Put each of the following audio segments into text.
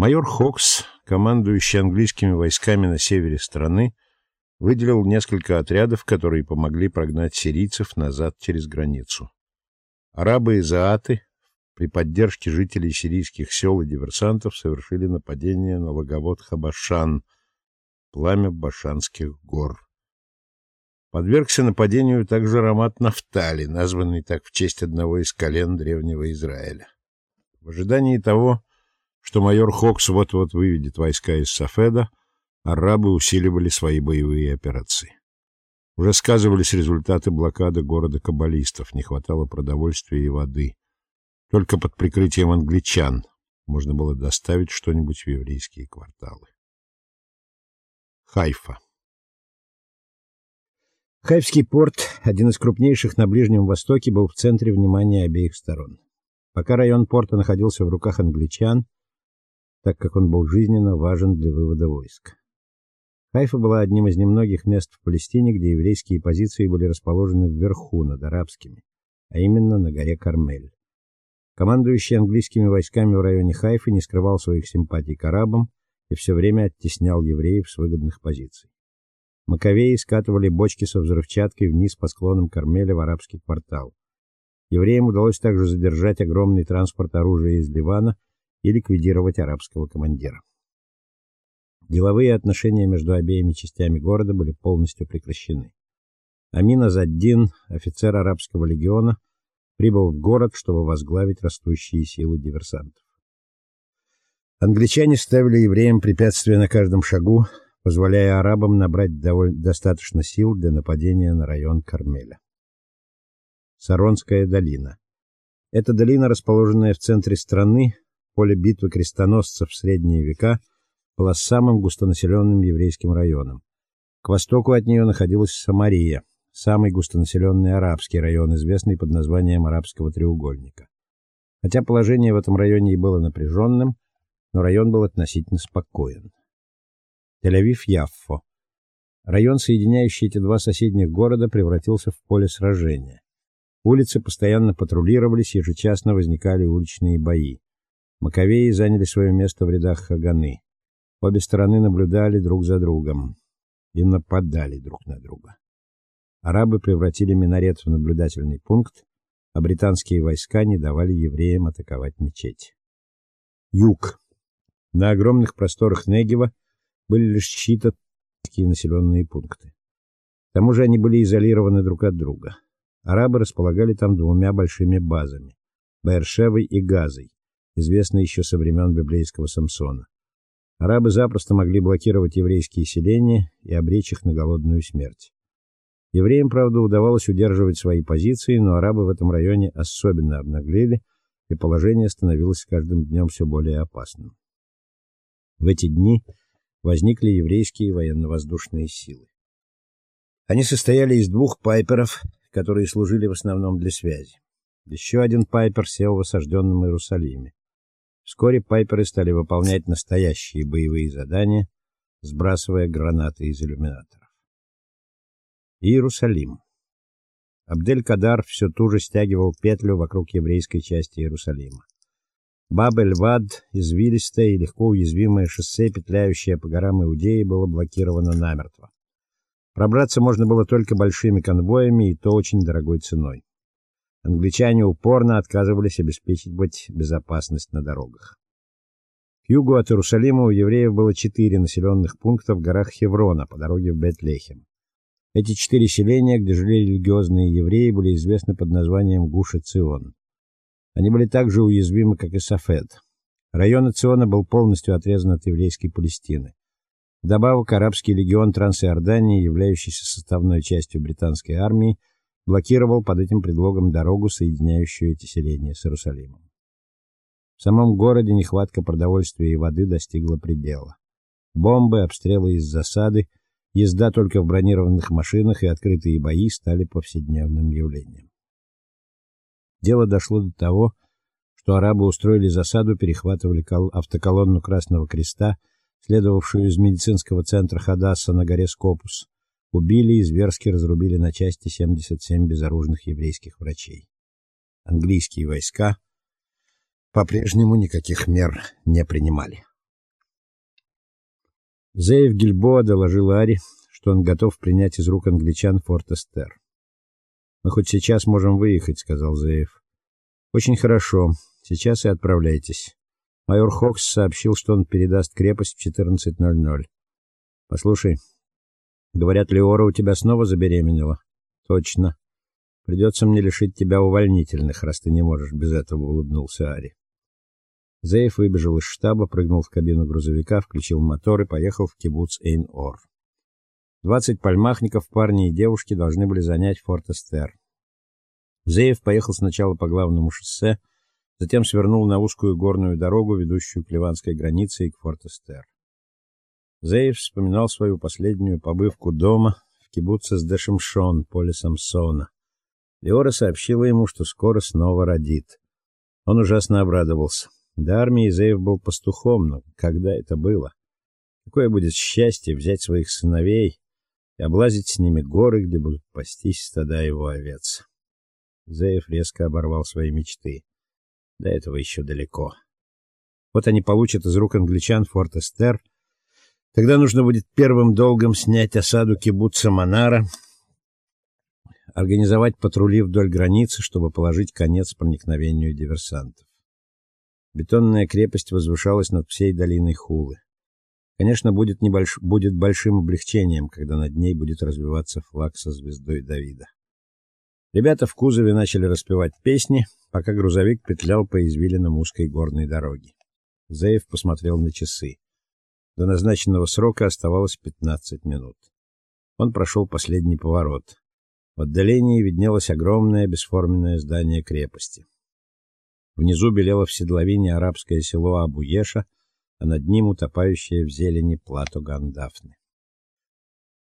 Майор Хокс, командующий английскими войсками на севере страны, выделил несколько отрядов, которые помогли прогнать сирийцев назад через границу. Арабы и зааты при поддержке жителей сирийских сел и диверсантов совершили нападение на лаговод Хабашан, пламя Башанских гор. Подвергся нападению также Рамат Нафтали, названный так в честь одного из колен древнего Израиля. В ожидании того, что майор Хокс вот-вот выведет войска из Сафеда, арабы усиливали свои боевые операции. Уже сказывались результаты блокады города каббалистов, не хватало продовольствия и воды. Только под прикрытием англичан можно было доставить что-нибудь в еврейские кварталы. Хайфа Хайфский порт, один из крупнейших на Ближнем Востоке, был в центре внимания обеих сторон. Пока район порта находился в руках англичан, так как он был жизненно важен для вывода войск. Хайфа была одним из немногих мест в Палестине, где еврейские позиции были расположены вверху над арабскими, а именно на горе Кармель. Командующий английскими войсками в районе Хайфы не скрывал своих симпатий к арабам и все время оттеснял евреев с выгодных позиций. Маковеи скатывали бочки со взрывчаткой вниз по склонам Кармеля в арабский квартал. Евреям удалось также задержать огромный транспорт оружия из Ливана и ликвидировать арабского командира. Деловые отношения между обеими частями города были полностью прекращены. Амин Азаддин, офицер арабского легиона, прибыл в город, чтобы возглавить растущие силы диверсантов. Англичане ставили евреям препятствия на каждом шагу, позволяя арабам набрать довольно достаточно сил для нападения на район Кармеля. Саронская долина. Эта долина, расположенная в центре страны, поле битвы крестоносцев в средние века, была самым густонаселенным еврейским районом. К востоку от нее находилась Самария, самый густонаселенный арабский район, известный под названием Арабского треугольника. Хотя положение в этом районе и было напряженным, но район был относительно спокоен. Тель-Авив-Яффо. Район, соединяющий эти два соседних города, превратился в поле сражения. Улицы постоянно патрулировались, ежечасно возникали уличные бои. Маковеи заняли свое место в рядах Хаганы. Обе стороны наблюдали друг за другом и нападали друг на друга. Арабы превратили минарет в наблюдательный пункт, а британские войска не давали евреям атаковать мечеть. Юг. На огромных просторах Негева были лишь чьи-то такие населенные пункты. К тому же они были изолированы друг от друга. Арабы располагали там двумя большими базами Баэршевой и Газой, известные еще со времен библейского Самсона. Арабы запросто могли блокировать еврейские селения и обречь их на голодную смерть. Евреям, правда, удавалось удерживать свои позиции, но арабы в этом районе особенно обнаглели, и положение становилось с каждым днем все более опасным. В эти дни возникли еврейские военно-воздушные силы. Они состояли из двух пайперов, которые служили в основном для связи. Еще один пайпер сел в осажденном Иерусалиме. Вскоре пайперы стали выполнять настоящие боевые задания, сбрасывая гранаты из иллюминаторов. Иерусалим. Абдель-Кадар все туже стягивал петлю вокруг еврейской части Иерусалима. Баб-эль-Вад, извилистое и легко уязвимое шоссе, петляющее по горам Иудеи, было блокировано намертво. Пробраться можно было только большими конвоями, и то очень дорогой ценой. Англичане упорно отказывались обеспечить безопасность на дорогах. К югу от Иерусалима у евреев было четыре населенных пункта в горах Хеврона по дороге в Бет-Лехем. Эти четыре селения, где жили религиозные евреи, были известны под названием Гуш-Цион. Они были так же уязвимы, как и Сафед. Район Циона был полностью отрезан от еврейской Палестины. Вдобавок, арабский легион Трансиордании, являющийся составной частью британской армии, блокировал под этим предлогом дорогу, соединяющую эти селения с Иерусалимом. В самом городе нехватка продовольствия и воды достигла предела. Бомбы, обстрелы из засады, езда только в бронированных машинах и открытые бои стали повседневным явлением. Дело дошло до того, что арабы устроили засаду, перехватывали автоколонну Красного Креста, следовавшую из медицинского центра Хадасса на горе Скопус, убили и зверски разрубили на части 77 безоружных еврейских врачей. Английские войска по-прежнему никаких мер не принимали. Зейв Гильбоа доложил Ари, что он готов принять из рук англичан Форт Эстер. Мы хоть сейчас можем выехать, сказал Зейв. Очень хорошо. Сейчас и отправляйтесь. Майор Хокс сообщил, что он передаст крепость в 14:00. Послушай, говорят, Леора у тебя снова забеременела. Точно. Придется мне лишить тебя увольнительных, раз ты не можешь без этого, улыбнулся Ари. Зейф выбежал из штаба, прыгнул в кабину грузовика, включил мотор и поехал в кибуц Эйн-Ор. Двадцать пальмахников, парни и девушки, должны были занять форт Эстер. Зеев поехал сначала по главному шоссе, затем свернул на узкую горную дорогу, ведущую к ливанской границе и к форт Эстер. Зеев вспоминал свою последнюю побывку дома в кибуце с Дешемшон, поле Самсона. Леора сообщила ему, что скоро снова родит. Он ужасно обрадовался. До армии Зеев был пастухом, но когда это было? Какое будет счастье взять своих сыновей и облазить с ними горы, где будут пастись стада его овец. Зеев резко оборвал свои мечты. До этого еще далеко. Вот они получат из рук англичан форт Эстер. Тогда нужно будет первым долгом снять осаду кибуца Манара, организовать патрули вдоль границы, чтобы положить конец проникновению диверсантов. Бетонная крепость возвышалась над всей долиной Хулы. Конечно, будет небольш... будет большим облегчением, когда над ней будет развиваться флаг со звездой Давида. Ребята в кузове начали распевать песни, пока грузовик петлял по извилинам узкой горной дороги. Заев посмотрел на часы. До назначенного срока оставалось 15 минут. Он прошел последний поворот. В отдалении виднелось огромное бесформенное здание крепости. Внизу белело в седловине арабское село Абу-Еша, а над ним утопающее в зелени плато Гандафны.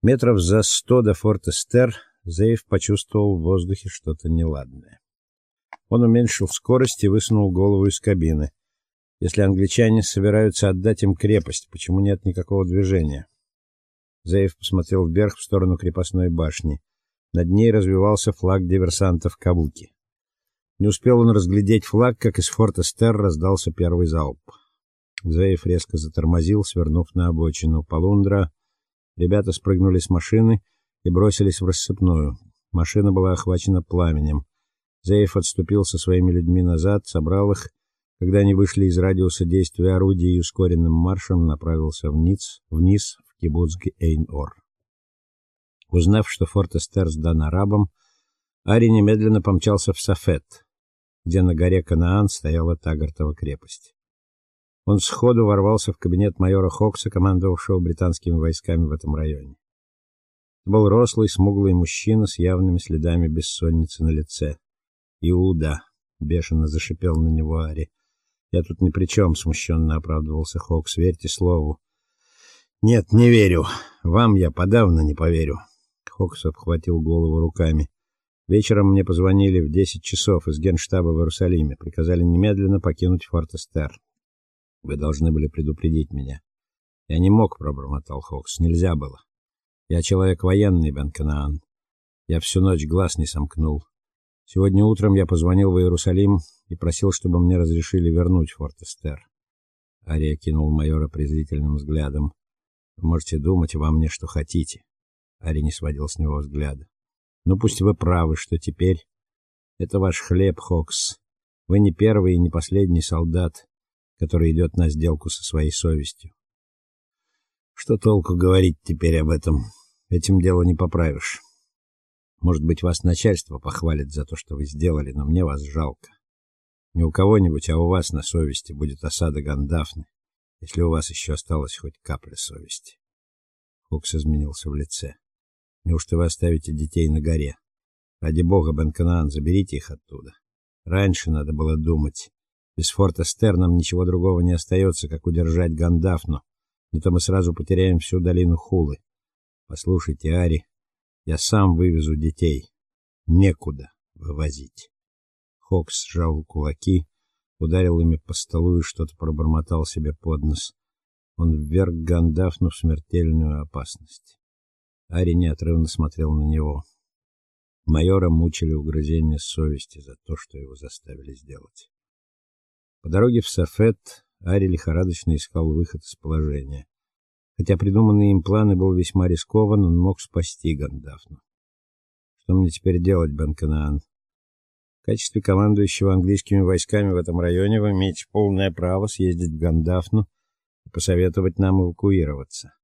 Метров за сто до форта Стер Зейв почувствовал в воздухе что-то неладное. Он уменьшил скорость и высунул голову из кабины. Если англичане собираются отдать им крепость, почему нет никакого движения? Зейв посмотрел вверх в сторону крепостной башни. Над ней развивался флаг диверсантов Кабуки. Не успел он разглядеть флаг, как из форта Стер раздался первый залп. Заев резко затормозил, свернув на обочину. Полундра. Ребята спрыгнули с машины и бросились в рассыпную. Машина была охвачена пламенем. Заев отступил со своими людьми назад, собрал их. Когда они вышли из радиуса действия орудий и ускоренным маршем направился вниз, вниз в кибуц Эйн-Ор. Узнав, что форт Эстер сдан арабам, Ари немедленно помчался в Сафет, где на горе Канаан стояла Тагартова крепость. Он сходу ворвался в кабинет майора Хокса, командовавшего британскими войсками в этом районе. Был рослый, смуглый мужчина с явными следами бессонницы на лице. Иуда бешено зашипел на него Ари. Я тут ни при чем», — смущенно оправдывался Хокс. Верьте слову. Нет, не верю. Вам я подавно не поверю. Хокс обхватил голову руками. Вечером мне позвонили в 10 часов из Генштаба в Иерусалиме, приказали немедленно покинуть Форт-Эстер. Вы должны были предупредить меня. Я не мог, пробормотал Хокс. Нельзя было. Я человек военный, Бен-Канаан. Я всю ночь глаз не сомкнул. Сегодня утром я позвонил в Иерусалим и просил, чтобы мне разрешили вернуть Форт-Эстер. Ария кинул майора презрительным взглядом. Вы можете думать во мне, что хотите. Ари не сводил с него взгляда. Ну пусть вы правы, что теперь это ваш хлеб, Хокс. Вы не первый и не последний солдат, который идет на сделку со своей совестью. Что толку говорить теперь об этом? Этим дело не поправишь. Может быть, вас начальство похвалит за то, что вы сделали, но мне вас жалко. Не у кого-нибудь, а у вас на совести будет осада Гандафны, если у вас еще осталась хоть капля совести. Хокс изменился в лице. Неужто вы оставите детей на горе? Ради бога, Бен-Канаан, заберите их оттуда. Раньше надо было думать. Без форта Стер нам ничего другого не остается, как удержать Гандафну. Не то мы сразу потеряем всю долину Хулы. Послушайте, Ари, я сам вывезу детей. Некуда вывозить. Хокс сжал кулаки, ударил ими по столу и что-то пробормотал себе под нос. Он вверг Гандафну в смертельную опасность. Ари неотрывно смотрел на него. Майора мучили угрызения совести за то, что его заставили сделать. По дороге в Сафет Ари лихорадочно искал выход из положения. Хотя придуманный им план и был весьма рискован, он мог спасти Гандафну. Что мне теперь делать, Бен-Канаан? В качестве командующего английскими войсками в этом районе вы имеете полное право съездить в Гандафну и посоветовать нам эвакуироваться.